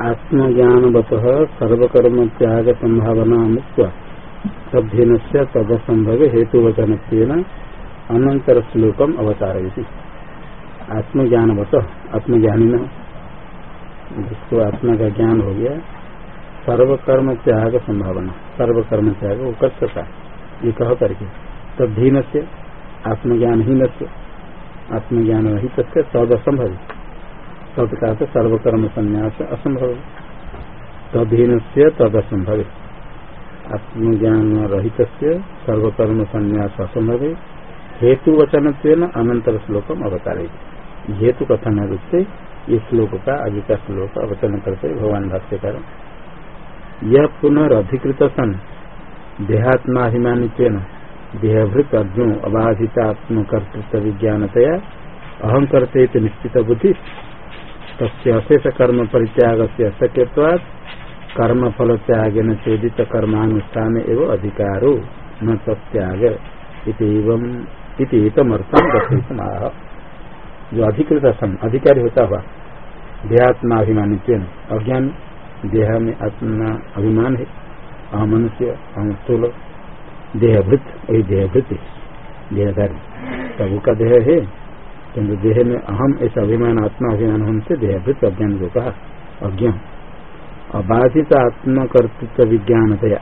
आत्मज्ञानवत सर्वकर्म त्याग संभावना मुक्त तद्धीन से तदसंभव हेतुवचन अनंतर श्लोकम अवतार आत्मज्ञानवत आत्मज्ञानी न जिसको आत्मा का ज्ञान हो गया सर्वकर्म त्याग संभावना सर्वकर्म त्याग वो कर सकता ये कह करके तद्धीन से आत्मज्ञान ही न आत्मज्ञान रहित तद असंभव तद का सर्वकर्म संन्यास असंभव तदहीन से तद असंभव आत्मज्ञान रहित सर्वकर्म संन्यास असंभव हेतु वचन अनंतर श्लोकम अवतारे हेतु कथन रूप से इस श्लोक का आगे का श्लोक अवचन करते भगवान भाष्यकार। यह पुनर्धिकृत सन देहात्माभिमानी देहभृत अर्जुन अबाधितात्म कर्तृत्व विज्ञानतया अहम निश्चित बुद्धि तस्ेष कर्म परित्याग से अशक्यवाद कर्म फल त्याग न चेदित कर्मानुष्ठान एवं अधिकारो न तत्याग इतमर्थम दर्शितम जो अधिकृत सन अधिकारी होता हुआ देहात्माभिमानित अज्ञान देह में आत्मा अभिमान है अहम मनुष्य अहम स्थूल देहभृत, वही देहभृत, देहधारी। सबका देह है किन्तु देह में अहम ऐसा अभिमान आत्मा अभिमान होने से देहभृत अज्ञान को कहा अज्ञ अबाधित आत्मकर्तृत्व विज्ञान दया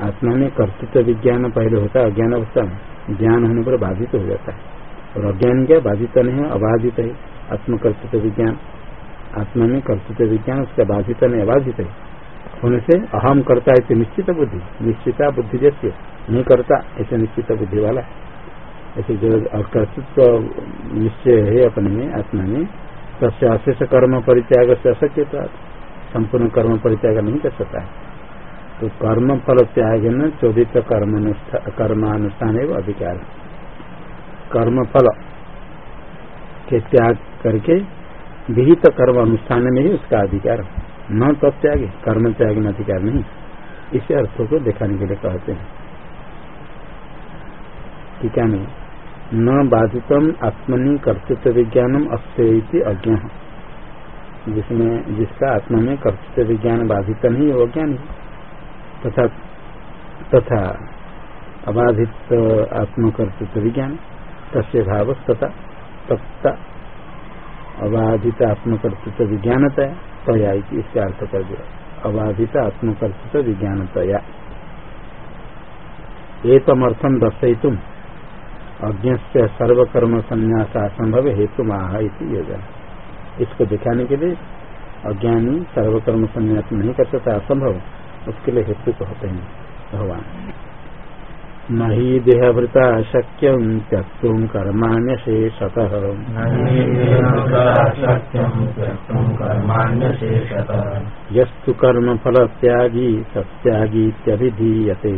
आत्मा में कर्तृत्व विज्ञान पहले होता है, अज्ञान अवस्था में। ज्ञान होने पर बाधित हो जाता है। और अज्ञान क्या? बाधित नहीं है, अबाधित है। आत्मकर्तृत्व विज्ञान। आत्मा में कर्तृत्व विज्ञान, उसका बाधित नहीं, अबाधित है। होने से अहम करता है निश्चित बुद्धि। निश्चिता बुद्धि जैसे, नहीं करता, ऐसे निश्चित बुद्धि वाला ऐसे जो कर्तृत्व निश्चय है अपने में, आत्मा में, तस्य अशेष कर्म परित्याग से अशक्य संपूर्ण कर्म परित्याग नहीं कर सकता है। तो कर्म फल त्याग न, चौदित कर्मानुष्ठान एवं अधिकार कर्म फल के त्याग करके विहित कर्म अनुष्ठान में ही उसका अधिकार न तत्याग कर्म त्याग में अधिकार नहीं। इसे अर्थों को दिखाने के लिए कहते हैं। टीका में न बाधितम आत्मनि कर्तृत्व विज्ञानम अस्ते अज्ञा। जिसमें, जिसका आत्मा में कर्तृत्व विज्ञान बाधित नहीं, वो अज्ञान तथा तथा अबाधित आत्मकर्तृत्व विज्ञान तस्य भाव तथा तत्ता अबाधित आत्मकर्तृत्व विज्ञानतया तया इसका अर्थ कर दिया। अबाधित आत्मकर्तृत्व विज्ञानतया एक दर्शयितुम। अज्ञ से सर्वकर्म संन्यास असंभव हेतु माह योजना। इसको दिखाने के लिए अज्ञानी सर्वकर्म संन्यास नहीं कर सकता, असंभव। उसके लिए हेतु कहते हैं, भगवान। न ही देहभृता शक्य त्यक्तुम कर्माण्यशेषत यस्तु कर्म फल त्यागी सत्यागीत्यभिधीयते।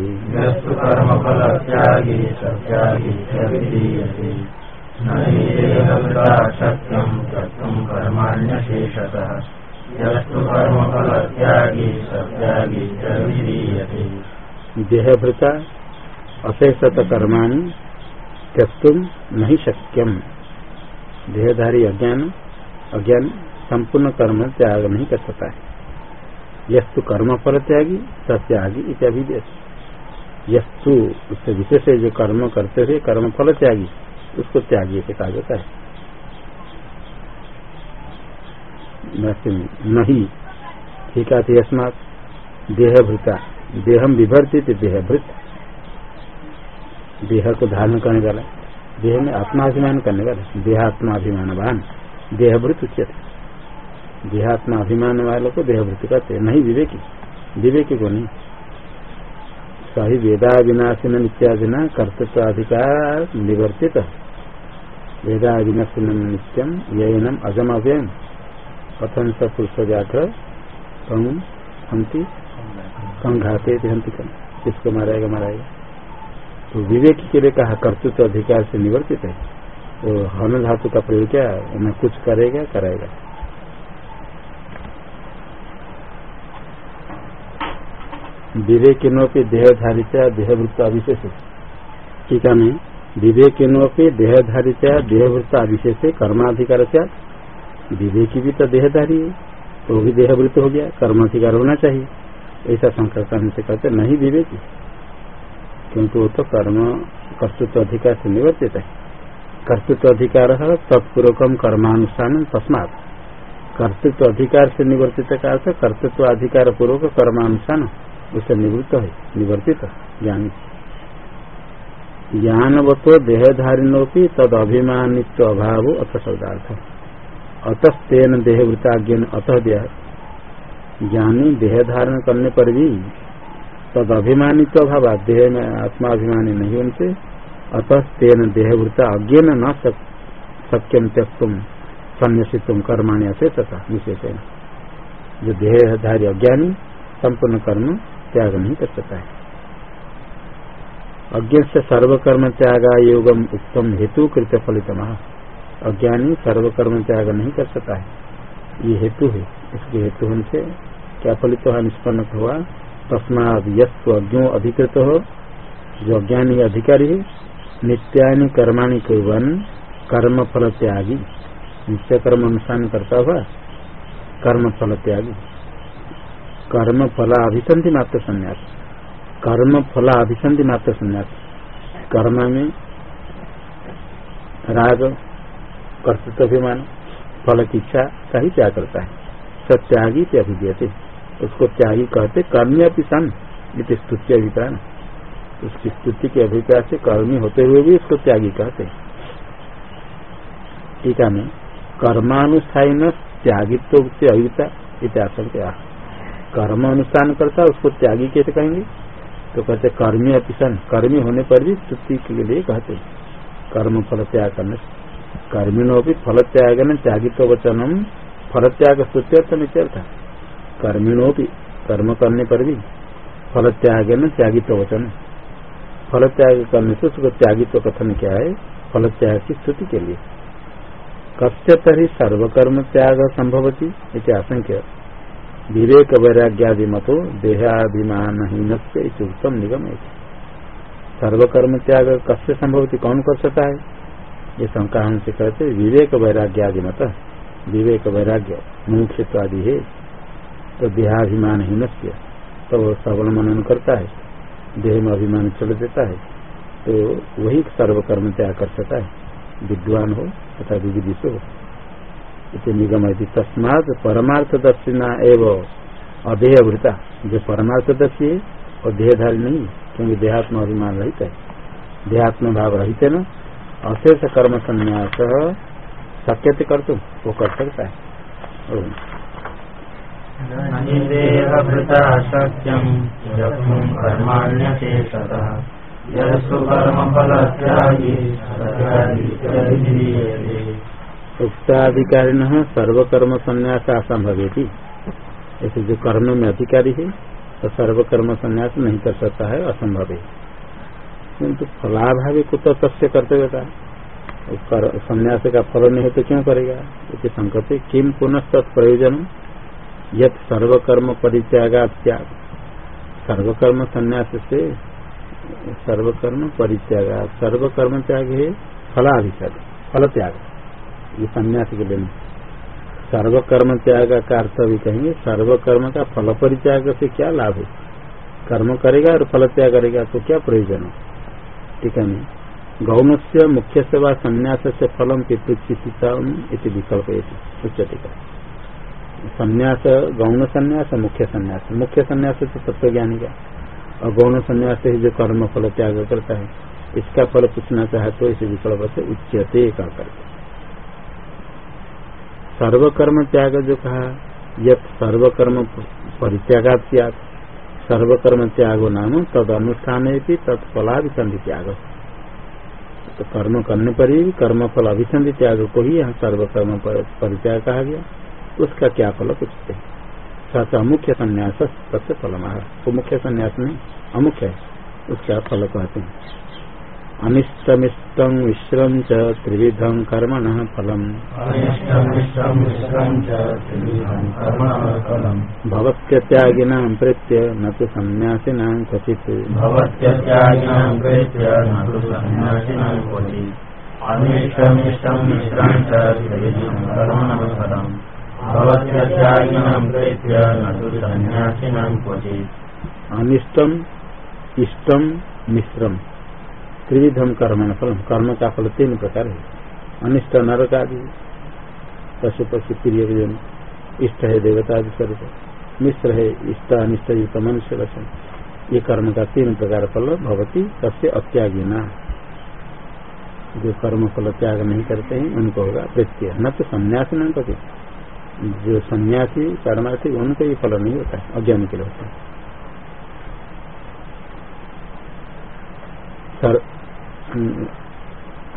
देहभृता अशेषत कर्माणी त्यक्तुम नहीं शक्यम। देहधारी अज्ञान अज्ञान संपूर्ण कर्म त्याग नहीं कर सकता है। यस्तु कर्म फल त्यागी, सत्यागी इत्याभिदेश यस्तु, उससे विशेष जो कर्म करते हुए कर्म फल त्यागी, उसको त्यागी से कहा जाता है। नहीं। ठीक है अस्मात देहभृता देहम विभर्तित, देहभृत। देह को धारण करने वाला, देह में आत्माभिमान करने वाला देहात्माभिमान वाहन देहभृत उचित देहात्मा अभिमान वालों को देहभृत कहते नहीं विवेकी। विवेकी को नहीं। सही वेदा विनाशिन नित्यादिना कर्तृत्वाधिकार निवर्तित। वेदा विनाशिन नित्यम यनम अजम अव्ययम कथन स पुरुष व्याघ्र हंती संघाते हंती किसको माराएगा माराएगा। तो विवेक के लिए कहा, कर्तृत्व तो अधिकार से निवर्तित है। तो हन धातु का प्रयोग क्या न कुछ करेगा, कराएगा। विवेकिनोपि देहधारिता देहवृत्त अविशेष टीका में विवेकिनोपि देहधारिता देहवृत्त अविशेष कर्माधिकार से। विवेकी भी तो देहधारी है तो भी देहवृत्त हो गया, कर्माधिकार होना चाहिए। ऐसा संकल्प से कहते नहीं विवेकी। क्योंकि वो तो कर्म कर्तृत्व अधिकार से निवर्तित है। कर्तृत्व अधिकार तत्पूर्वकम कर्मानुष्ठान तस्मात। कर्तृत्व अधिकार से निवर्तित का अर्थ, कर्तृत्व अधिकार पूर्वक कर्मानुष्ठान उससे निवृत्त है, निवर्तित, ज्ञान। ज्ञानवतो देहधारिणोपि तद अभिमानित्व अभाव अथ शब्दार्थ। अतस्तेन देहवृताज्ञ अतः ज्ञानी देह धारण करने पर भी तद अभिमानित्व अभाव देह में आत्माभिमानी नहीं उनसे अतः तेन देहवृता अज्ञ न सक्यम त्यक्तुम संन्यासित कर्माणी अशेष विशेष जो देहधारी अज्ञानी, संपूर्ण कर्म त्याग नहीं कर सकता है। अज्ञ से सर्वकर्म त्याग योगम उत्तम हेतु कृत्य फलित अज्ञानी सर्वकर्म त्याग नहीं कर सकता है। ये हेतु है। इसके हेतु से क्या फलित हुआ निष्पन्न हुआ तस्माद अज्ञो अधिकृत हो जो अज्ञानी अधिकारी है नित्यानि कर्माणि कुर्बन कर्म फल त्यागी नित्य कर्म अनुष्ठान करता हुआ कर्म फल त्यागी कर्म फला अभिसंधि मात्र संन्यास। कर्म फला अभिसंधि मात्र संन्यास। कर्म में राग कर्तृत्व अभिमान फल की इच्छा का ही त्याग करता है। सत्यागी से अभिजयते उसको त्यागी कहते कर्मी सन ये स्तुति अभिप्राय। उसकी स्तुति के अभिप्राय से कर्मी होते हुए भी उसको त्यागी कहते टीका में कर्मानुष्ठाई न त्यागित्व से अभिता इतिहास कर्म अनुष्ठान करता, उसको त्यागी कैसे कहेंगे? तो कहते कर्मी अतिशन कर्मी होने पर भी स्तुति के लिए कहते कर्म फल त्याग करने। कर्मिणों भी फल त्याग त्यागित्व वचनम फल त्याग स्तुत्यर्थ था कर्मिणों भी कर्म करने पर भी फल त्याग न त्यागित्व वचन फल त्याग करने से उसको त्यागित्व कथन क्या है? फल त्याग की स्तुति के लिए। कस्य तरी सर्वकर्म त्याग संभवती आशंक्य। विवेक वैराग्यादि मतो देहाभिमानहीन से उत्तम निगम है सर्वकर्म त्याग कस्य संभव कौन कर सकता है? ये शंका हमसे कहते विवेक वैराग्यादि मत विवेक वैराग्य मुमुक्षित्व आदि है। तो देहाभिमानहीन से तो वो श्रवण मनन करता है, देह में अभिमान चल देता है तो वही सर्वकर्म त्याग कर सकता है। विद्वान हो तथा विविधित हो। इसे निगम है तस्मात परमार्थ दर्शिना एवं अदेहवृता। जो परमार्थ दर्शी है और देहधारी नहीं क्योंकि देहात्म अभिमान रहित है। देहात्म भाव रहित है न? अशेष कर्म संन्यास शक्य कर तुम वो कर सकता है। उक्ताधिकारी न सर्वकर्म संन्यास असंभवेती ऐसे जो कर्म में अधिकारी है तो सर्वकर्म संन्यास नहीं कर सकता है, असंभव है। किंतु फलाभावी कुछ तस्य कर्तव्य का संन्यास का फल नहीं है तो क्यों करेगा? इसे संकट किम पुनः प्रयोजन यद सर्वकर्म परित्यागा त्याग सर्वकर्म संन्यास से सर्वकर्म परित्यागा सर्वकर्म त्याग है फलाभिषेक फल त्याग ये संन्यास के लिए सर्वकर्म त्याग का अर्थ भी कहेंगे, सर्वकर्म का फल परित्याग से क्या लाभ है? कर्म करेगा और फल त्याग करेगा तो क्या प्रयोजन है? ठीक है गौण से मुख्य सेवा संन्यास से फलम पितृक्षिता विकल्प है उच्चते का संन्यास, गौण संन्यास मुख्य संन्यास। मुख्य संन्यास तो तत्व ज्ञानी का। और गौण संन्यास से जो कर्म फल त्याग करता है, इसका फल पूछना चाहे तो इस विकल्प से उच्चते कर करके सर्वकर्म त्याग जो कहा यद सर्वकर्म परित्यागा त्याग सर्वकर्म त्यागो नाम तद अनुष्ठान तत्फला अभिसंधि त्याग। तो कर्म करने पर ही कर्म फल अभिसंधि त्याग को ही यहाँ सर्वकर्म परित्याग कहा गया। उसका क्या फल पूछते सच अमुख्य संन्यास तस्य फलम वो मुख्य संन्यास में अमुख्य है। उसका फल कहते हैं। अनिष्टमिष्टं मिश्रं च त्रिविधं कर्मणः फलम्। भवत्यत्यागिनां प्रेत्य न तु सन्न्यासिनां क्वचित्। भवत्यत्यागिनां प्रेत्य न तु सन्न्यासिनां क्वचित्। अनिष्टमिष्टं मिश्रं च त्रिविधं कर्मणः फलम्। अनिष्टम इष्टम मिश्रम त्रिविधम कर्म फल कर्म का फल तीन प्रकार है। अनिष्ट नरक आदि पशु पशु प्रिय इष्ट है देवता आदि स्वरूप। मिश्र है इष्ट, अनिष्ट युक्त मनुष्य लक्षण ये कर्म का तीन प्रकार फल भवती सबसे अत्यागी ना जो कर्म फल त्याग नहीं करते हैं, उनको होगा प्रत्यय न तो सन्यासी न कभी जो सन्यासी कर्मार्थी उनको ये फल नहीं होता है, अज्ञान के लिए होता है।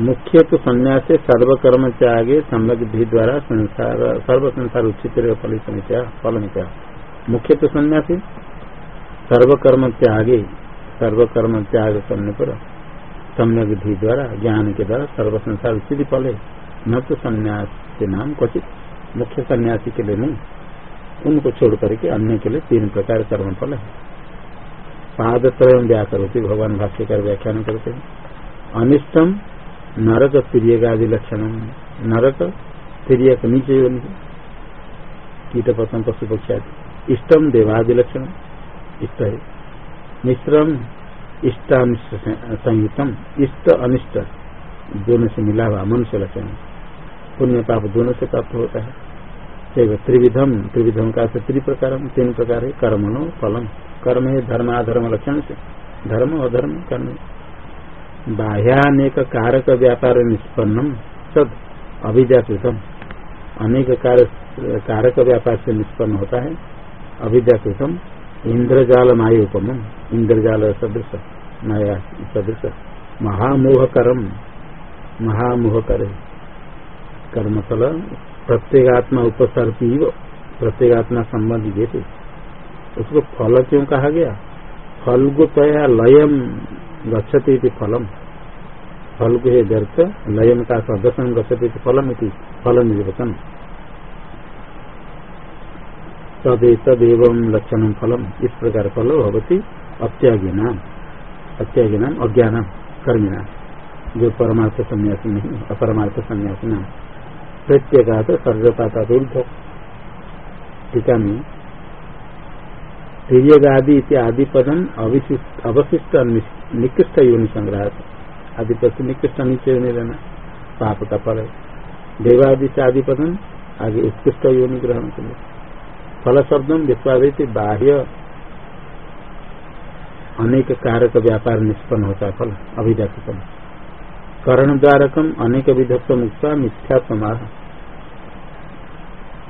मुख्य तो संन्यास सर्वकर्म त्यागे समृद्धि द्वारा संसार सर्व संसार उचित फल फल में क्या? मुख्य तो सन्यासी? सर्वकर्म त्यागे सर्वकर्म त्याग करने पर सम्यक द्वारा, ज्ञान के द्वारा सर्व संसार उचित फल है। न तो संन्यास के नाम क्वचित। मुख्य सन्यासी के लिए नहीं। उनको छोड़ करके अन्य के लिए तीन प्रकार कर्म फल है। पाद पादत्रय व्याकरोती, भगवान भाष्यकर व्याख्यान करते हैं। अनिष्टम नरक आदि लक्षण। नरक तिरक नीचे कीट पतंग पशु पक्षी इष्टम देवादि लक्षण। इष्ट है। मिश्रम इष्टानिष्ट संयुक्तम इष्ट अनिष्ट। दोनों से मिला हुआ मनुष्य लक्षण। पुण्य पाप दोनों से प्राप्त होता है। त्रिविधम त्रिविधम का त्रिप्रकार, तीन प्रकार है, कर्मणो फलम। कर्म है धर्म अधर्म लक्षण से। धर्म अधर्म कर्म बाह्यानेक कारक व्यापार निष्पन्नम सद अभिद्याकृतम अनेक कारक व्यापार से निष्पन्न होता है अभिद्याकृतम इंद्रजाल मायोपम इंद्रजाल सदृश, माया सदृश। महामोह करम महामोह प्रत्येगात्मा उपसर्पी प्रत्येगात्मा संबंधी जैसे उसको फल क्यों कहा गया? फल को लयम गच्छते फलम। फल है व्यर्थ लयन का सदर्शन गच्छते फलम फल निर्वचन तदेतव लक्षण फलम। इस प्रकार फल भवती अत्यागिना अत्यागिना अज्ञान कर्मिना जो परमार्थ संन्यासी नहीं, अपरमार्थ संन्यासी नाम प्रत्येगात सर्वपाता टीका में तिरगादि आदि पदम अवशिष्ट निकृष्ट योनि संग्रह आदि पद निकृष्ट नीचे नहीं रहना पाप का फल देवादि से आदि पदम आगे उत्कृष्ट योनि ग्रहण के लिए फल शब्दम विश्वादित बाह्य अनेक कारक व्यापार निष्पन्न होता फल अभिजातम करण द्वारकम अनेक विधत्व मुक्त मिथ्या समाह।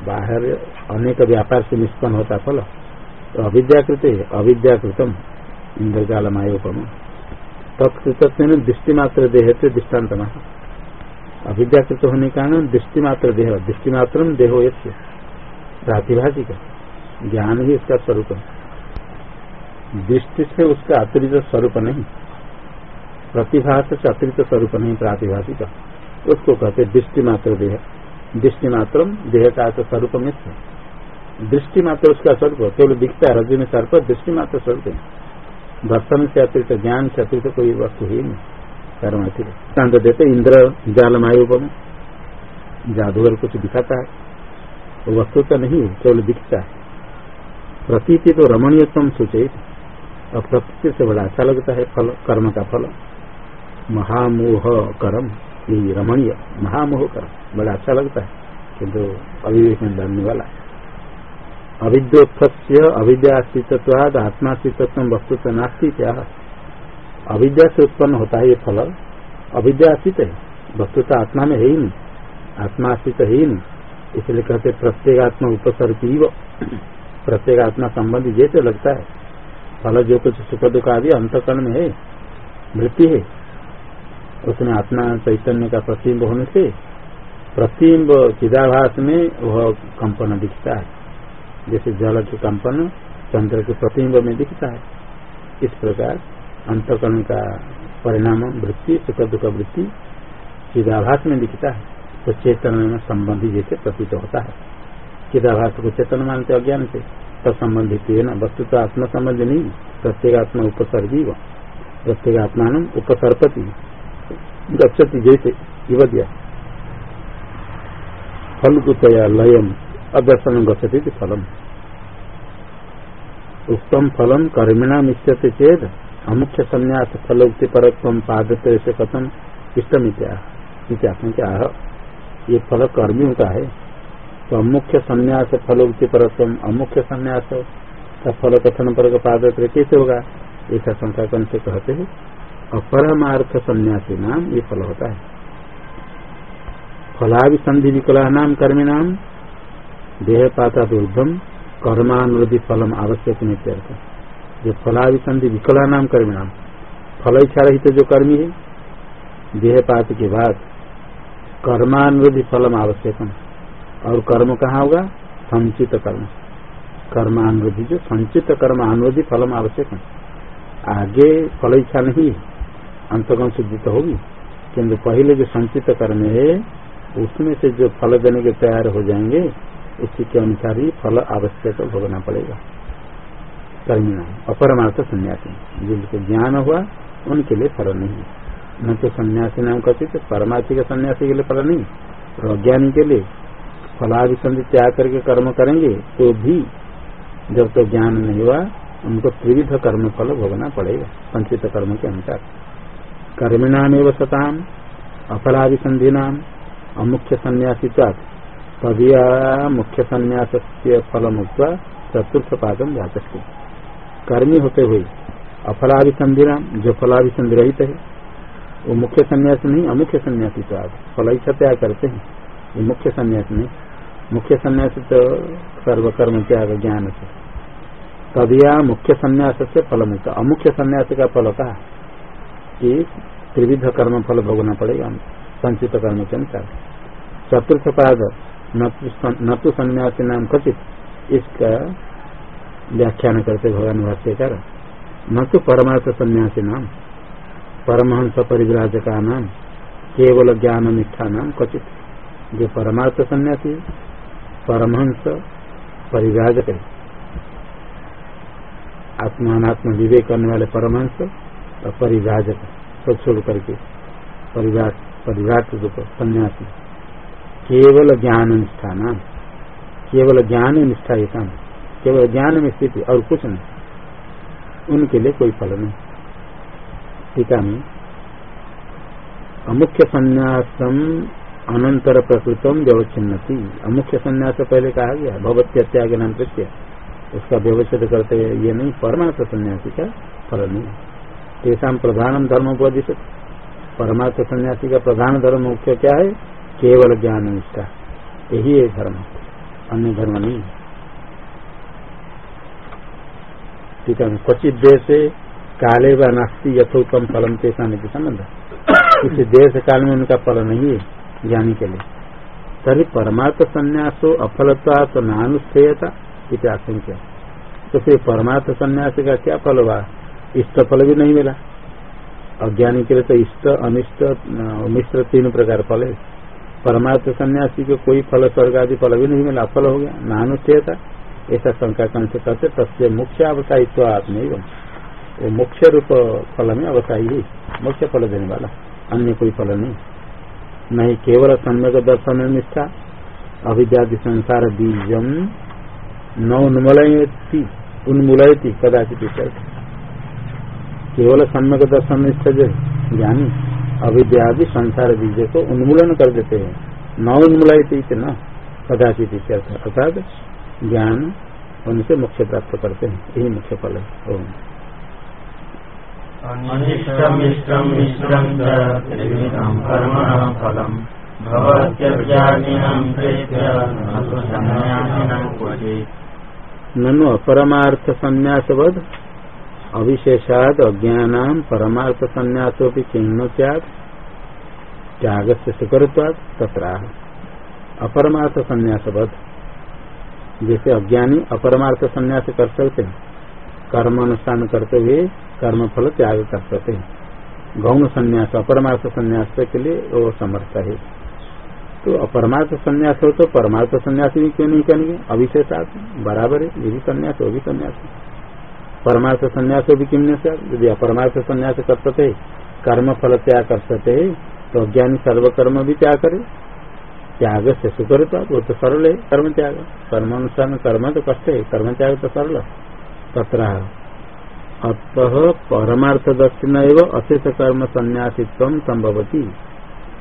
बाहर अनेक व्यापार से निष्पन्न होता फल। तो अविद्याकृत, अविद्याकृतम इंद्रजाल मायोपम तत्कृत दृष्टिमात्र देह से दृष्टांत अविद्याकृत होने के कारण दृष्टिमात्र देह, दृष्टिमात्र देहो ये प्रातिभाषिक, ज्ञान ही उसका स्वरूप है। दृष्टि से उसका अतिरिक्त स्वरूप नहीं। प्रतिभा से अतिरिक्त स्वरूप नहीं, प्रातिभाषिक। उसको कहते दृष्टि मात्र देह। दृष्टि मात्र देह का स्वरूप में दृष्टि मात्र उसका स्वरूप केवल दिखता है, रज्जु में सर्प दृष्टि मात्र स्वरूप है। दर्शन से अतिरिक्त, ज्ञान से अतिरिक्त कोई वस्तु ही नहीं। कर्म शांत देते, इंद्र, जाल मायुपम जादूगर कुछ दिखाता है। वो वस्तु तो नहीं, केवल दिखता है। प्रतीति तो रमणीयतम सूचित। और प्रतीति से बड़ा अच्छा लगता है फल, कर्म का फल। महामोह कर्म रमणीय महामोह कर्म बड़ा अच्छा लगता है किंतु अभिवेक में डालने वाला अविद्योत्थ अविद्यास्तित्वाद आत्मास्तित्व वस्तु तो नास्ती क्या? अविद्या से उत्पन्न होता है ये फल। अविद्या अस्तित्व है। वस्तु तो आत्मा में है ही नहीं। आत्मा अस्तित्व है ही नहीं। इसलिए कहते प्रत्येगात्मा उपसर्ग प्रत्येगात्मा संबंधी जैसे लगता है। फल जो कुछ सुख दुख आदि अंतकरण में है, मृत्यु है। उसमें आत्मा चैतन्य का प्रतिम्ब होने से प्रतिम्ब चिदाभास में वह कंपन दिखता है। जैसे जल के कंपन चंद्र के प्रतिबिंब में दिखता है। इस प्रकार अंतकरण का परिणाम वृत्ति, सुख दुख वृत्ति चिदाभास में दिखता है। तो चेतन में संबंधी जैसे प्रतीत होता है। चिदाभास को चेतन मानते अज्ञान से। तब संबंधित है ना वस्तु तो आत्मा संबंध नहीं, प्रत्येगात्मा उपसर्गी व प्रत्येगात्मा उपसर्पति। गच्छति जैसे युव दिया फलकुतया लयम अदर्शन गच्छति फलम। उत्तम फलम कर्मिणा मिश्यते चेत अमुख्य संन्यास फलोक्ति परत्व पादते से कथम इष्टम इत्यात्म क्या ये फल कर्मियों का है। तो अमुख्य संन्यास फलोक्ति परत्व अमुख्य संन्यास फल कथन पर पादत्र कैसे होगा? ऐसा शंका से कहते हैं। अपरमार्थ सन्यासी नाम, ये फल होता है। फलाभिसंधि विकला नाम, कर्मी नाम देह पाता दुर्धम कर्मानुरोधी फलम आवश्यक नित्यर्थ जो फलाभिसंधि विकला नाम, कर्मी नाम, फल इच्छा रहित जो कर्मी है देह पात के बाद कर्मानुरोधी फलम आवश्यकम और कर्म कहाँ होगा? संचित कर्म। कर्मानुरोधी, जो संचित कर्म अनुरोधी फलम आवश्यक आगे फल इच्छा नहीं है। शुद्धि तो होगी। किन्तु पहले जो संचित कर्म है, उसमें से जो फल देने के तैयार हो जाएँगे उसी के अनुसार ही फल आवश्यक भोगना पड़ेगा। कर्मी अपरमार्थ सन्यासी। जिनको ज्ञान हुआ, उनके लिए फल नहीं। न तो सन्यासी नाम कहते थे परमार्थी के सन्यासी के लिए फल नहीं। और अज्ञानी के लिए फलाभिसंधि त्याग करके कर्म करेंगे तो भी जब तो ज्ञान नहीं हुआ, उनको त्रिविध कर्म फल भोगना पड़ेगा, संचित कर्म के अनुसार। कर्मिणाम सताम अफलाभिसंधि नाम अमुख्य सन्यासी तदिया मुख्य संन्यास से फल मुक्त चतुर्थ पादम जातक कर्मी होते हुए अफलाभिसंधि नाम जो फलाभिसंधि रहित है, वो मुख्य संन्यास नहीं अमुख्य सन्यासी तो आप फल त्याग करते हैं। ये मुख्य संन्यास नहीं मुख्य संन्यास तो सर्वकर्म त्याग ज्ञान से। तदिया मुख्य संन्यास से फल मुक्त अमुख्य संन्यास का फल कहा कि त्रिविध कर्म फल भोगना पड़ेगा संचित कर्म के अनुसार। चतुर्थ पाद न तो संन्यासी नाम कथित, इसका व्याख्यान करते भगवान भाष्यकार न तो परमार्थ सन्यासी नाम, परमहंस परिव्राज का नाम, केवल ज्ञान निष्ठा नाम कथित। जो परमार्थ सन्यासी, परमहंस परिव्राजक है। आत्मात्म विवेक करने वाले परमहंस और परिव्राजक सब छोड़ करके। परिवार रूप सन्यासी। केवल ज्ञान निष्ठा नाम केवल ज्ञान निष्ठा ये काम केवल ज्ञान में स्थिति और कुछ नहीं। उनके लिए कोई फल नहीं। टीका में अमुख्य संन्यासम अनंतर प्रकृतम व्यवच्छिन्नति। अमुख्य संन्यास पहले कहा गया भगवत्या त्याग नाम प्रत्यय उसका व्यवस्थित करते ये नहीं, परमार्थ सन्यासी का फल नहीं। तेषा प्रधान धर्म उपदिश परमात्म सन्यासी का प्रधान धर्म मुख्य क्या है? केवल ज्ञान निष्ठा। यही है धर्म। अन्य धर्म नहीं। ठीक है, क्वचित देश काले व नास्ती यथोत्तम फलम तेसा नहीं संबंध। किसी देश काल में उनका फल नहीं है ज्ञानी के लिए। तरी परमार्थ संन्यासो अफलता तो नानुष्ठेयता आशंका तो फिर परमात्म संन्यास का क्या फल हुआ? इष्ट फल भी नहीं मिला। अज्ञानी के लिए तो इष्ट, अनिष्ट, मिश्र तीन प्रकार फल है। परमार्थ सन्यासी को कोई फल, स्वर्ग आदि फल भी नहीं मिला। फल हो गया। न नानुष्ठता ऐसा शंका कौन से कहते तस्य मुख्य अवसायित्व आत्म वो मुख्य रूप फल में अवसायी ही। मुख्य फल देने वाला। अन्य कोई फल नहीं। नहीं केवल सम्यक दर्शन निष्ठा। अभिद्यादि संसार बीजम न उन्मूलयती उन्मूलयती, कदाचित केवल सम्यक दर्शन ज्ञानी अविद्या संसार बीज को उन्मूलन कर देते हैं। न उन्मूलित न कदाचित अर्थात ज्ञान उनसे मुख्य प्राप्त करते हैं। यही मुख्य फल है। ननु अपरमार्थ संन्यासवध अविशेषाद अज्ञान परमार्थ संन्यासो भी चिन्ह त्याग त्याग से सुकरत्वाद तथा अपरमार्थ संन्यासवध जैसे अज्ञानी अपरमार्थ संन्यास कर सकते हैं कर्म अनुष्ठान करते हुए कर्म फल त्याग कर सकते हैं गौण संन्यास अपरमार्थ संन्यास के लिए वो समर्थ है। तो अपरमार्थ संन्यास हो तो परमार्थ संन्यास भी क्यों नहीं करेंगे? अभिशेषात बराबर है, ये भी संन्यास वो भी संन्यास परमार्थ संन्यास भी किमने से? यदि अपरमार्थ संन्यास कर सकते कर्म फल त्याग कर सकते तो अज्ञानी सर्वकर्म भी त्याग करे। त्याग से सुकर तो वो तो सरल है, कर्म त्याग। कर्म अनुसार कर्म तो कष्ट है, कर्म त्याग तो सरल तथा अतः परमार्थ दक्षिण एवं अशेष कर्म संन्यासित्व संभवती।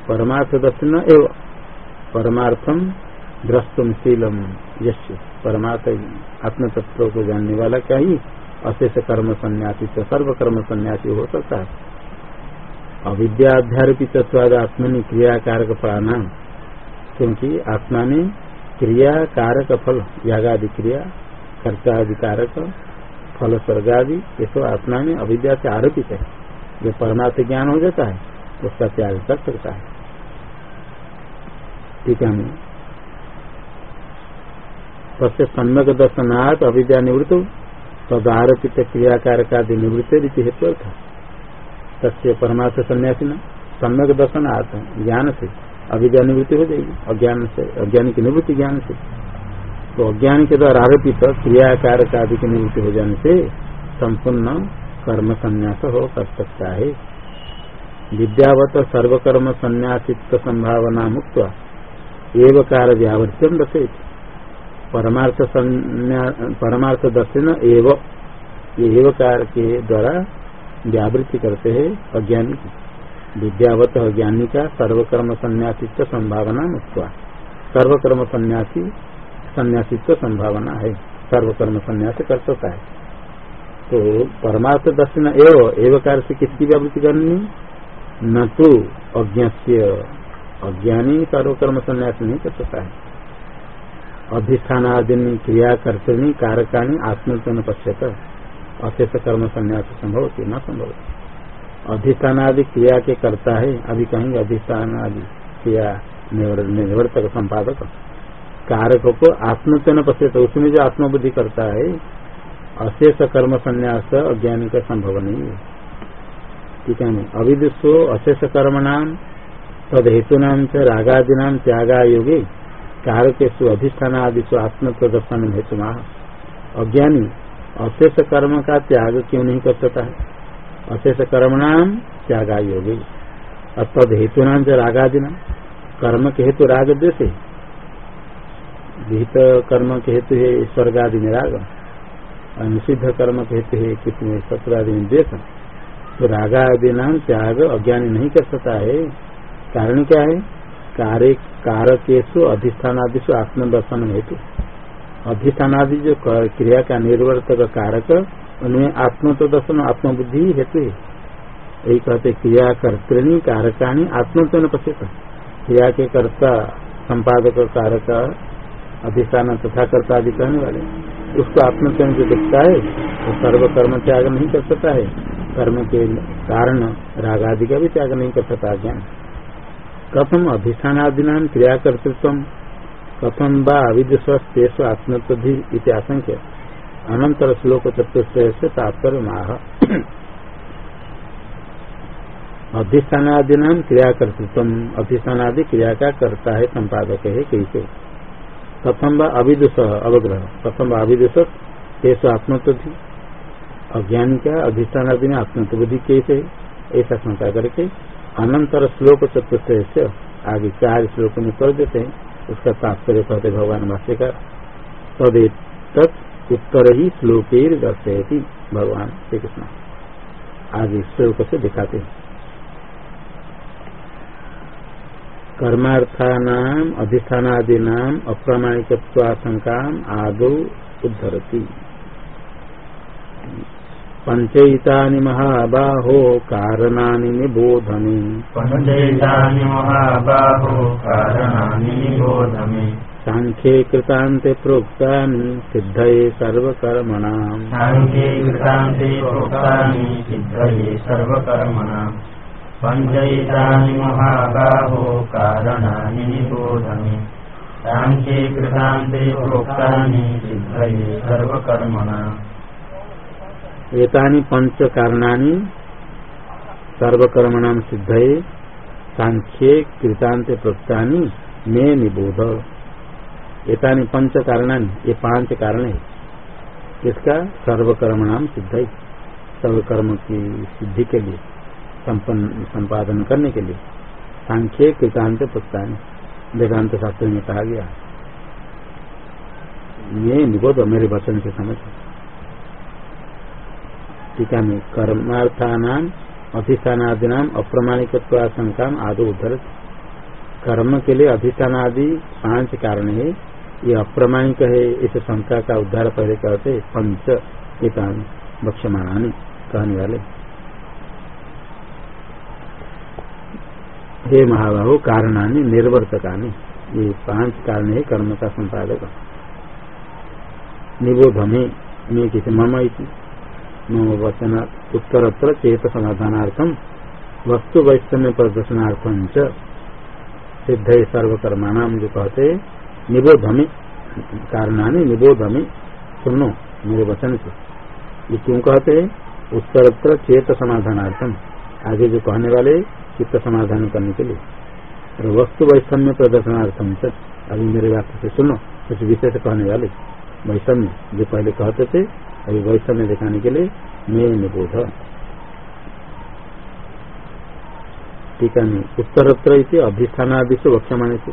परमार्थ दक्षिण एवं परमार्थम द्रष्टुम शीलम। यश परमार्थ आत्म तत्व को जानने वाला क्या ही? अशेष कर्म संन्यासी सर्व कर्म संन्यासी हो सकता है। अविद्याध्यारोपित स्वाद आत्मनि क्रियाकारक फलानाम क्योंकि आत्मा में क्रिया कारक फल, यागादि क्रिया कर्तादि कारक फल स्वर्ग आदि ये सब आत्मा में अविद्या से आरोपित है। जो परमार्थ ज्ञान हो जाता है, उसका त्याग कर सकता है। ठीक है तस्य सम्यक दर्शनाथ अविद्या निवृत्त। तद आरोपित क्रियाकारकादि निवृत्ति हेतु था तस्य परमार्थ सन्यासी न सम्यक दर्शन आत ज्ञान से अविद्या निवृत्ति हो जाएगी अज्ञान से अज्ञान की निवृत्ति ज्ञान से तो अज्ञान के द्वारा आरोपित क्रियाकार आदि की निवृत्ति हो जाने से संपूर्ण कर्म संन्यास हो कर सकता है। विद्यावत सर्वकर्म संन्यासित्व संभावना मुक्त एव कार व्यावर्त्यम दशे परमार्थ परमार्थ दर्शन एव कार के द्वारा व्यावृत्ति करते हैं अज्ञानी की। विद्यावत ज्ञानी का सर्वकर्म संन्यासित्व संभावना मुक्त सर्वकर्म संन्यासी, संन्यासित्व संभावना है। सर्वकर्म संन्यास कर सकता है। तो परमार्थ दर्शन एवं एवं कार्य से किसकी व्यावृत्ति करनी? न तो अज्ञा अज्ञानी सर्वकर्म संन्यास नहीं कर सकता है। अधिष्ठान आदि क्रिया करते कारकाणी आत्मचन पश्यत अशेष कर्म संन्यास संभव न संभव अधिष्ठान आदि क्रिया के करता है, अभी कहेंगे अधिष्ठान आदि क्रिया निवर्तक संपादक। कारक को आत्मचन पश्य तो उसमें जो आत्मबुद्धि करता है अशेष कर्म संन्यास अज्ञानी का संभव नहीं है। ठीक है अविदुषो अशेष कर्म नाम तद हेतु नाम से रागादि नाम त्यागा योगी कारकेशु अधिष्ठान आदि सु आत्म प्रदर्शन हेतु अज्ञानी अशेष कर्म का त्याग क्यों नहीं कर सकता है? अशेष कर्मणाम त्यागा योगी तद हेतु नाम से रागादिना। कर्म के हेतु राग द्वेष विहित कर्म के हेतु है स्वर्ग आदि में राग और निषिद्ध कर्म के हेतु है कितने शत्रु आदि में द्वेष तो रागादि नाम त्याग अज्ञानी नहीं कर सकता है। कारण क्या है? कार्य कारकेशु अधिष्ठान आदि आत्मदर्शन हेतु। अधिष्ठान आदि जो क्रिया का निर्वर्तक कारक, उनमें आत्म तो दर्शन आत्मबुद्धि हेतु है। यही कहते क्रिया कर्तृणी कारकाणी आत्म तो पश्चित क्रिया के कर्ता, संपादक कारक, अधिष्ठान तथा कर्ता आदि कहने वाले। उसको आत्मचन जो दिखता है, वो तो सर्व कर्म त्याग नहीं कर सकता है। कर्म के कारण राग आदि का भी त्याग नहीं कर सकता ज्ञान कथम अधिष्ठान आदि नाम क्रिया कर्तृत्व कथम व अविद्वस्व आत्मत्व आशंक्य अनंतर श्लोक चतुष्टय से तात्पर्य माह अधिष्ठानादि नाम क्रिया अधिष्ठानादि क्रिया का करता है संपादक है कैसे? प्रथम व अविदुष अवग्रह। कथम व अविदुष कैसे आत्मत्व अज्ञान का अधिष्ठानादि में आत्मत्वबुद्धि कैसे ऐसा शंका करके अनंतर श्लोक चतुष्टय से आगे चार श्लोक में कर देते हैं। उसका तात्पर्य कहते भगवान भाष्यकार। तद उत्तर ही श्लोकेर दर्शयती भगवान श्री कृष्ण आगे श्लोक से दिखाते हैं। कर्मार्थानाम अधिष्ठानादीना अप्रामाणिकत्वाशंका आदौ उद्धरती। पंचयितानि महाबाहो कारणानि निबोधमे पंचयितानि महाबाहो कारणानि निबोधमे सांख्ये कृतान्ते प्रोक्तानि सिद्धये सर्वकर्मणाम्। सांख्ये कृतान्ते प्रोक्तानि सिद्धये सर्वकर्मणाम्। पञ्चैतानि महाबाहो कारणानि निबोधमे सांख्ये कृतान्ते प्रोक्तानि सिद्धये सर्वकर्मणा एतानि पंच कारणानि सर्वकर्मणाम सिद्धये सांख्ये कृतांत प्रोक्तानि में निबोध। एतानि पंच कारणानि ये पाँच कारण है इसका सर्वकर्मणाम सिद्ध सर्वकर्म की सिद्धि के लिए संपादन करने के लिए सांख्य कृतांत प्रोक्तानि वेदांत शास्त्र में कहा गया ये निबोध मेरे वचन से समझ। टीका में कर्मार्थान अधिष्ठानादि नाम अप्रमाणिक आशंका आदो उद्धर कर्म के लिए अधिष्ठान आदि पाँच कारण है। ये अप्रमाणिक है, इस शंका का उद्धार पहले कहते पंच एकान बक्षमाणानी कहने वाले। हे महाबाहु, कारणानी, निर्वर्तकानी, ये पाँच कारण है कर्म का संपादक। निबोध में किसी मम मम वचन उत्तरत्र चेत समाधानार्थम वस्तु वैषम्य प्रदर्शनार्थम च सिद्ध सर्वकर्माणाम जो कहते निबोध में कारणानी सुनो मेरे वचन से। ये क्यों कहते उत्तरत्र चेत समाधानार्थम आगे जो कहने वाले चित्त समाधान करने के लिए। और वस्तु वैषम्य प्रदर्शनार्थम से अभी मेरे बात से सुनो, कुछ विशेष कहने वाले। वैषम्य जो पहले कहते थे अभी वैषम्य दिखाने के लिए मैं निबोध टीका नहीं उत्तरत्र अधिष्ठानादि से वक्षमाने से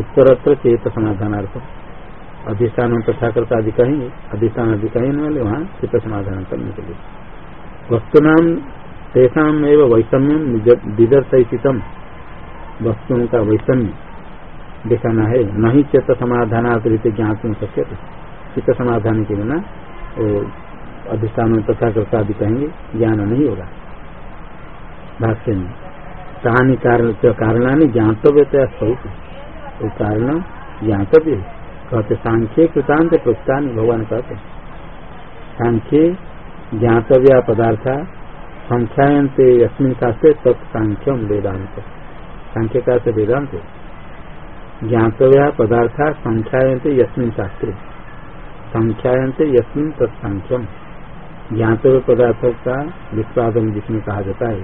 उत्तरत्र चेत समाधानार्थ। अधिष्ठान तथा करता आदि कहेंगे, अधिष्ठान आदि कहेंगे वाले वहाँ चित्त समाधान करने के लिए। वस्तुनाम तेषाम एवं वैषम्यम दिदर्शितम वस्तुओं का वैषम्य दिखाना है नहीं चित्त समाधान ज्ञात में शक्य चित्त समाधान के बिना अधिष्ठान तथा करता भी कहेंगे, ज्ञान नहीं होगा। भाष्य में, कहानी कारण कारणानी ज्ञातव्य तो स्वरूप वो कारण ज्ञातव्य कहते, सांख्य कृतांत प्रोत्साहन भगवान कहते सांख्य ज्ञातव्य पदार्थ संख्यायते यस्मिन शास्त्रे तत्सांख्यम वेदांत सांख्य का वेदांत ज्ञातव्या पदार्थ संख्यायते यस्मिन शास्त्रे संख्यायते यस्मिन तत्सांख्यम ज्ञातव्य पदार्थ का विस्वादन जिसमें कहा जाता है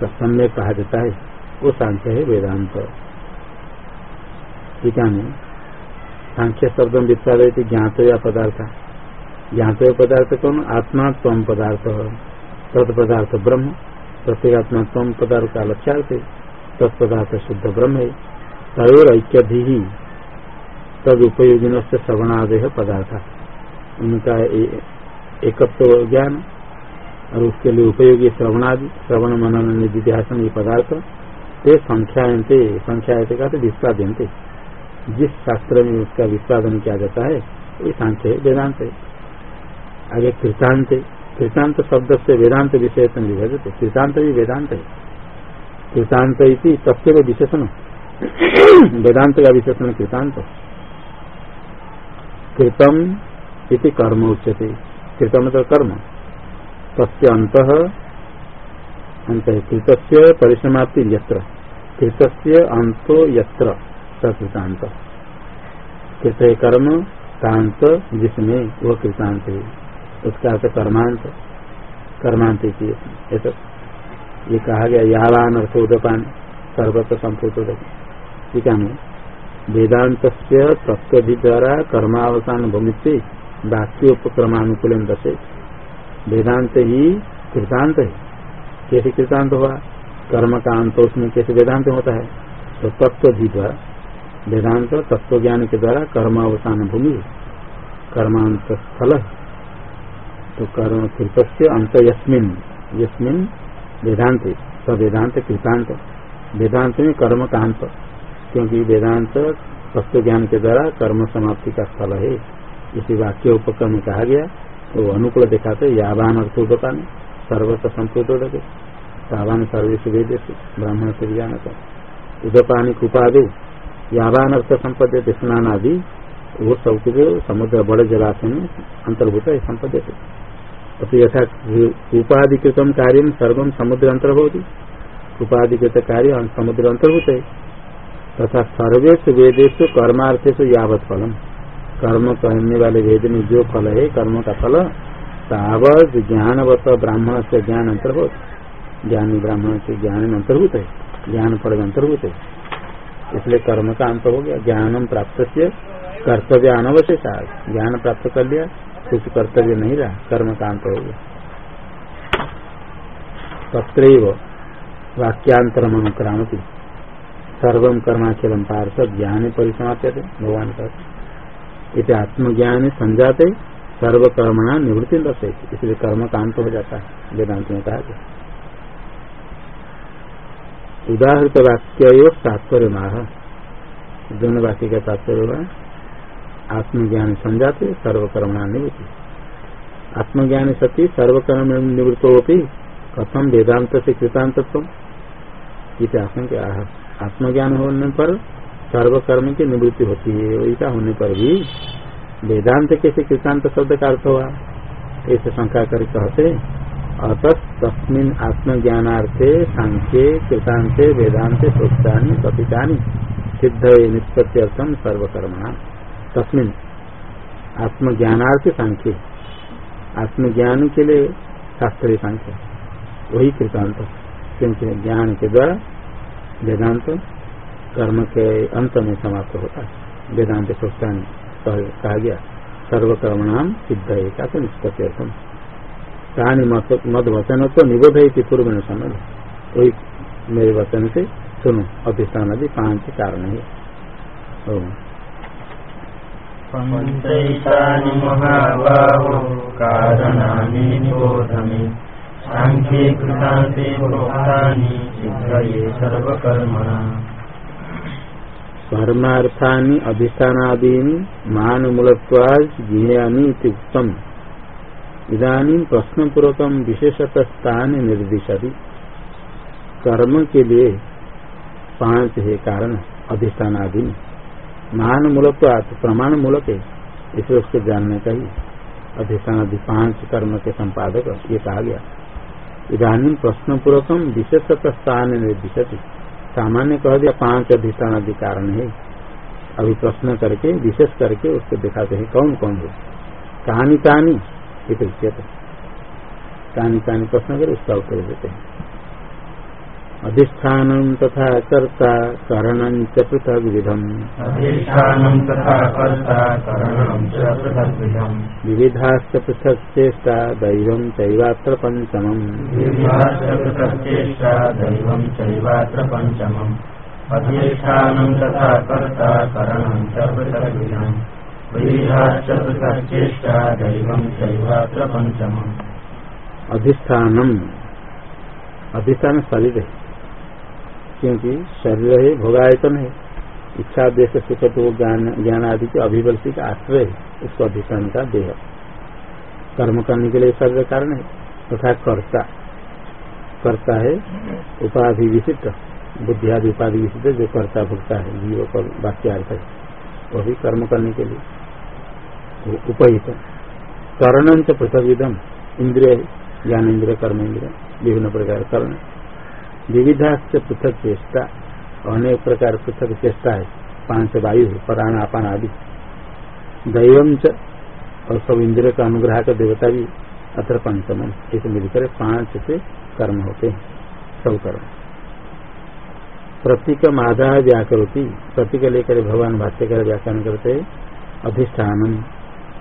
सत्सम्य कहा जाता है, वो सांख्य है वेदांत। टीका में सांख्य शब्द विस्वाद ज्ञातव्य पदार्थ ज्ञातव्य पदार्थ कौन? आत्मा तम पदार्थ। तत्पदार्थ ब्रह्म प्रत्येगात्मा तम पदार्थ का लक्ष्यार्थ तत्पदार्थ शुद्ध ब्रह्म है। तयोर ऐक्यधि तद उपयोगी से श्रवणादय पदार्थ उनका एकत्व ज्ञान और उसके लिए उपयोगी श्रवणादि, श्रवण मनन निधिध्यासन ये पदार्थ, ते संख्यायते संख्यायते का विस्तादयते जिस शास्त्र में उसका विस्तादन किया जाता है, ये सांख्य वेदांत है। आगे कृतांत कृतांत शब्द से वेदांत विषय विभजते। कृतांत भी वेदांत है। कृतांत तथ्य विशेषण। वेदांत का विशेषण कृतांत। कृतम इति कर्म उच्यते। कृतम तो कर्म। तस्य अंत अंत कृत परिसमाप्ति यत्र। कृत अंतो यत्र कृतांत कृत कर्म कांत जिसमें वह कृतांत है उसका अर्थ कर्मांत कर्मांत ये कहा गया यावान अर्थोदपान सर्वत्र संपूत ठीक है वेदांत तत्व द्वारा कर्मावसान भूमित वाक्योपक्रमानुकूल दशे वेदांत ही कृतांत है। कैसे कृतांत हुआ? कर्म का अंत उसमें कैसे वेदांत होता है? तो तत्व द्वारा वेदांत तत्व ज्ञान के द्वारा कर्मावसान भूमि कर्मांत स्थल तो कर्म कृत अंत यस्मिन। यस्मिन वेदांत स वेदांत कृतांत। वेदांत में कर्म का अंत क्योंकि वेदांत तत्व ज्ञान के द्वारा कर्म समाप्ति का स्थल है। इसी वाक्य उपक्रम कहा गया तो अनुकूल दिखाते यावान अर्थोदकान सर्वस्व संपूर्ण सावान सर्वेश ब्राह्मण से ज्ञान का उदपानी कृपादे, यावान अर्थ संपद्य स्नान आदि वो सब कुछ समुद्र बड़े जलाशय में अंतर्भूत है संपद्य तो यथा उपाधिकृत कार्य सर्व समुद्र अंतर्भूत उपाधिकृत कार्य समुद्र अंतर्भूत है। तथा सर्वेश वेदेश कर्मार्थेश यावत फलम। कर्म करने वाले वेद में जो फल है, कर्म का फल तावत ज्ञानवत ब्राह्मण से ज्ञान अंतर्भूत। ज्ञानी ब्राह्मण के ज्ञान अंतर्भूत है, ज्ञान फल अंतर्भूत है। इसलिए कर्म का अंत हो गया। ज्ञानम प्राप्त से कर्तव्य अनवशेषा ज्ञान प्राप्त कर लिया कुछ कर्तव्य नहीं रहा, कर्म का अंत हो गया। तत्र वाक्यांतर अनुक्रामती सर्व कर्माचल पार्थ, ज्ञान परिसमाप्य भगवान का। इसे आत्मज्ञान संजाते सर्व कर्मणा निवृत्ति दर्शे इसलिए कर्म का अंत हो जाता है, वेदांत में कहा उदाहृत वाक्य तात्पर्य माह दोनों वाक्य का तात्पर्य हुआ, आत्मज्ञान संजाते, सर्वकर्मणा निवृत्ति। आत्मज्ञान सती, सर्वकर्म निवृत्त होती कथम वेदांत से कृतांतत्व आशंका। आत्मज्ञान होने पर सर्वकर्म की निवृत्ति होती है ऐसा होने पर भी वेदांत कैसे कृतांत शब्द का अर्थ हुआ, ऐसे शंका कर कहते, अत तस्मिन आत्मज्ञानार्थे सांख्ये कृतांते वेदांते सोक्ता कथिता सिद्ध निष्पत्त्यर्थम सर्वकर्मणा। तस्मिन आत्मज्ञानार्थ सांख्य, आत्मज्ञान के लिए शास्त्रीय सांख्य, वही कृतांत, क्योंकि ज्ञान के द्वारा वेदांत कर्म के अंत में समाप्त होता है। वेदांत प्रोत्साहन कहा गया सर्वकर्मणाम सिद्ध एक तो निष्पत्ति कहानी मद वचन तो निबोध है पूर्व में समझ वही मेरे वचन से सुनो अधिष्ठान आदि पाँच कारण है। महाबाहो कारणानि निबोधमे। साङ्ख्ये कृतान्ते प्रोक्तानि सिद्धये सर्वकर्मणा कर्मार्थानि अधिष्ठानादीनि मानमूलत्वात् ज्ञेयानि विशेषतः स्थान निर्दिशति। कर्म के लिए पाँच है कारण अधिष्ठान आदि महान मूलक तो प्रमाण मूलक है, इसे उसको जानना चाहिए अधिष्ठान आदि पाँच कर्म के संपादक, ये कहा गया। इधानी प्रश्न पूर्वक विशेष स्थान निर्दिशति। सामान्य कह दिया, पाँच अधिष्ठान आदि कारण है। अभी प्रश्न करके, विशेष करके उसको दिखाते हैं कौन कौन है? कहानी कहानी कहानी कहानी प्रश्न कर, उसका उत्तर देते हैं। अधिष्ठान तथा कर्ता करण च पृथक विधम अधिष्ठान तथा कर्ता करण पृथक विधम विविधाश्च पृथक चेष्टा दैव चैवात्र पंचमम् अधिष्ठान तथा कर्ता करण पृथक विधम विविधाश्च पृथक चेष्टा दैव चैवात्र पंचमम् अधिष्ठानम। अधिष्ठान शरीर है क्योंकि शरीर है भोगायतन है इच्छा देश सुख तो ज्ञान आदि के अभिवृद्धि का आश्रय उसको अधिष्ठान का देह। कर्म करने के लिए शरीर कारण है। तथा तो कर्ता। कर्ता है उपाधि विशिष्ट। बुद्धि आदि उपाधि विशिष्ट जो कर्ता भुगता है। जीव पर वाक्यार्थ है। वही कर्म करने के लिए। उपहित। करण पृथक विधम इंद्रिय ज्ञान इंद्रिय कर्म इंद्रिय विभिन्न प्रकार कर्ण। विविधा से पृथक चेष्टा। अनेक प्रकार पृथक चेष्टा है। पाँच वायु प्राण, आपान आदि। दैवम च और सब इंद्रिय का अनुग्रह का देवता भी अत्र पंचम इसे मिलकर पाँच से कर्म होते हैं। सब कर्म। प्रतीक माधा व्याकृति प्रतीक लेकर भगवान भाष्यकर व्याख्यान करते अधिष्ठान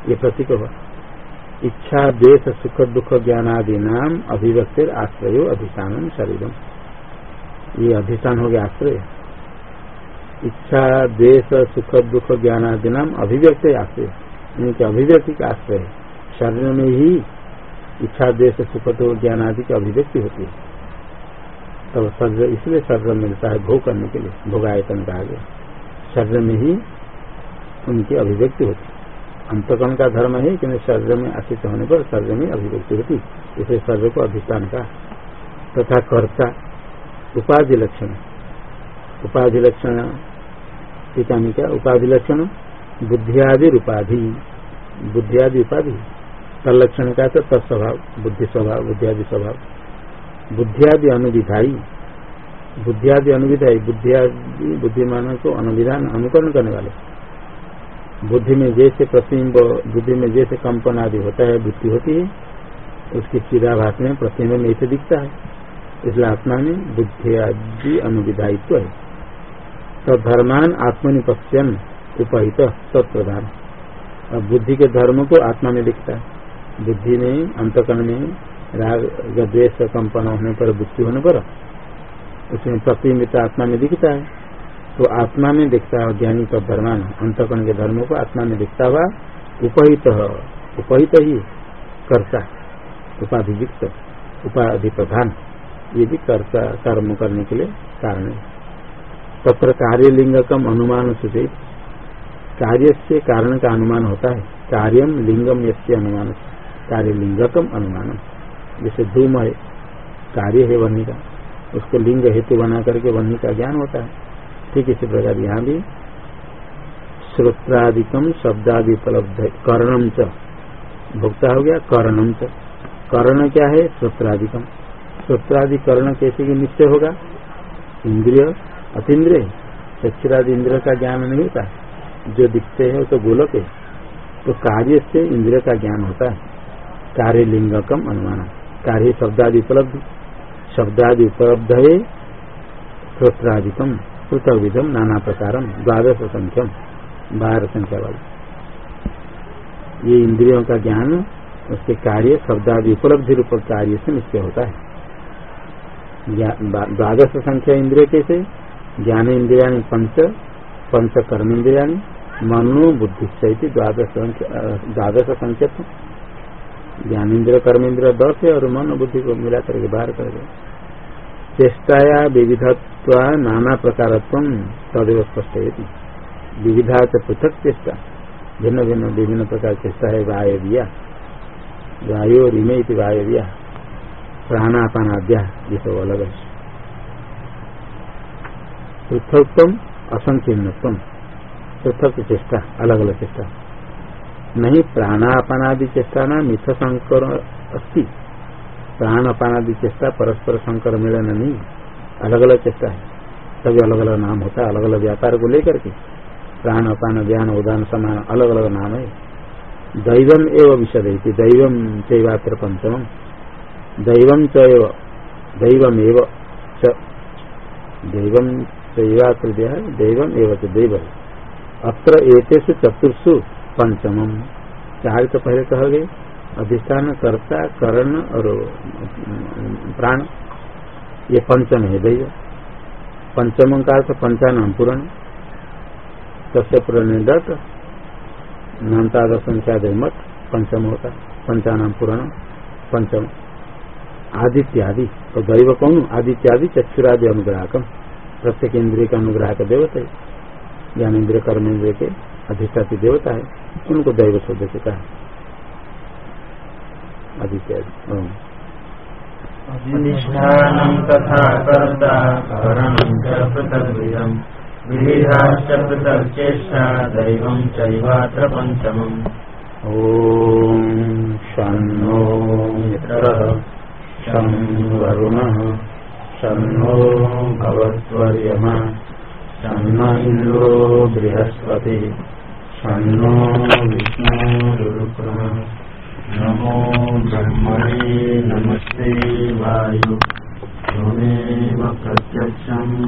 ये प्रतीक हुआ। इच्छा देश सुख, दुख ज्ञानादि नाम अभिव्यक्ति आश्रय अधिष्ठान शरीरम। ये अधिष्ठान हो गया आश्रय। इच्छा द्वेष सुख, दुख, ज्ञान आदि नाम अभिव्यक्त आश्रय। इनके अभिव्यक्ति का आश्रय शरीर में ही इच्छा, देश, सुख तो ज्ञान आदि की अभिव्यक्ति होती है। तब शरीर, इसलिए शरीर मिलता है भोग करने के लिए। भोगायतन का गया शरीर में ही उनकी अभिव्यक्ति होती है। अंतकरण का धर्म है कि शरीर में आशित होने पर शरीर में अभिव्यक्ति होती इसे शरीर को अधिष्ठान का तथा कर्ता उपाधि लक्षण। उपाधि लक्षण टीका में क्या? उपाधि लक्षण, बुद्धियादि उपाधि बुद्धियादि उपाधि। तलक्षण का तो तत्स्वभाव बुद्धि स्वभाव, बुद्धियादि स्वभाव। बुद्धियादि अनुविधाई बुद्धियादि अनुविधाई बुद्धियादि बुद्धिमानों को अनुविधान, अनुकरण करने वाले। बुद्धि में जैसे प्रतिम्ब बुद्धि में जैसे कंपन आदि होता है, बुद्धि होती है, उसकी चिराभास में प्रतिम्ब में ऐसे दिखता है। इसलिए आत्मा में बुद्धि आदि अनुविधायित्व है। तो धर्मान आत्मनिपक्षन उपहित सत्प्रधान और बुद्धि के धर्म को आत्मा में दिखता है। बुद्धि में, अंतकरण में राग द्वेश कंपन होने पर, बुद्धि होने पर, उसमें प्रतिबिंबित आत्मा में दिखता है। तो आत्मा में दिखता है ज्ञानी का धर्मान, अंतकरण के धर्म को आत्मा में दिखता हुआ उपहित उपहित ही कर्ता, उपाधियुक्त उपाधि प्रधान ये भी कर्ता, कर्म करने के लिए कारण है। तत्र कार्य कार्यलिंगकम अनुमान सूचित कार्य से कारण का अनुमान होता है। कार्यम लिंगम यसे अनुमान कार्य कार्यलिंगकम अनुमान जैसे धूम है, कार्य है वन्य का। उसको लिंग हेतु बना करके वन्य का ज्ञान होता है। ठीक इसी प्रकार यहाँ भी श्रोत्रादिकम शब्दादि उपलब्ध है। कर्णम च। भुगता हो गया कर्णम च। कर्ण क्या है? श्रोत्रादिकम श्रोत्रादि कर्ण कैसे की निश्चय होगा? इंद्रिय अतिद्रिय चक्षुरादि इंद्रिय का ज्ञान नहीं होता। जो दिखते हैं तो गोलक है तो कार्य से इंद्रिय का ज्ञान होता है। कार्य लिंगकम अनुमान कार्य शब्दादि उपलब्ध। शब्दादि उपलब्ध है श्रोत्रादिकम पृथक विधम नाना प्रकार द्वादश संख्यम। बारह संख्या वाले। ये इंद्रियों का ज्ञान, उसके कार्य, शब्दादि उपलब्धि रूप कार्य से निश्चय होता है। द्वादश संख्या इंद्रिय कैसे? ज्ञान इंद्रिया पंच पंच कर्म इंद्रिया मनो, बुद्धि द्वादश द्वादश संख्या ज्ञान इंद्र कर्म इंद्र दस है और मन, बुद्धि को मिला करके बाहर कर चेष्टाया विविधत्व नाना प्रकार तदेव स्पष्ट विविधा से पृथक चेष्टा। भिन्न भिन्न विभिन्न प्रकार चेष्टा है वायव्या। वायु और इमे प्राणापानाद्या ये सब अलग है पृथकत्म असंकीर्णत्म पृथक चेष्टा अलग अलग चेष्टा। नहीं प्राणापानादि चेष्टा ना मिथ संकर अस्ति। प्राण अपानादि चेष्टा परस्पर संकर मिलन नहीं अलग अलग चेष्टा है। सभी अलग अलग नाम होता है अलग अलग व्यापार को लेकर के। प्राण अपान ज्ञान, उदान, समान अलग अलग नाम है। दैवम एवं विशद दैवम चैवात्र पंचम दैवम अत्र एतेषु चतुर्षु पंचम चार तो पहले कह गए अधिष्ठान कर्ता करण और प्राण। ये पंचम है दैव। पंचम का अर्थ पंचानाम पूर्ण। सबसे पूर्ण दत्त नामता संख्या मठ पंचम होता पंचानाम पूर्ण पंचम आदित्यादि तो दैव कौन आदित्यादि चक्षुरादि अनुग्राहकम प्रत्येक इंद्रिय का अनुग्राहक देवता है ज्ञान इंद्रिय कर्म इंद्रिय के अधिष्ठाती देवता है उनको दैव शब्द से कहा। आदित्य अधिष्ठानं तथा कर्ता करणं च पृथग्विधम् विविधाश्च पृथक् चेष्टा दैवं चैवात्र पञ्चमम्। ॐ शन्नो मित्रः। शं वरुणः शन्नो भवत्वर्यमा। शन्न इन्द्रो बृहस्पतिः। शन्नो विष्णुरुक्रमः नमो ब्रह्मणे नमस्ते वायु। त्वमेव प्रत्यक्षम्।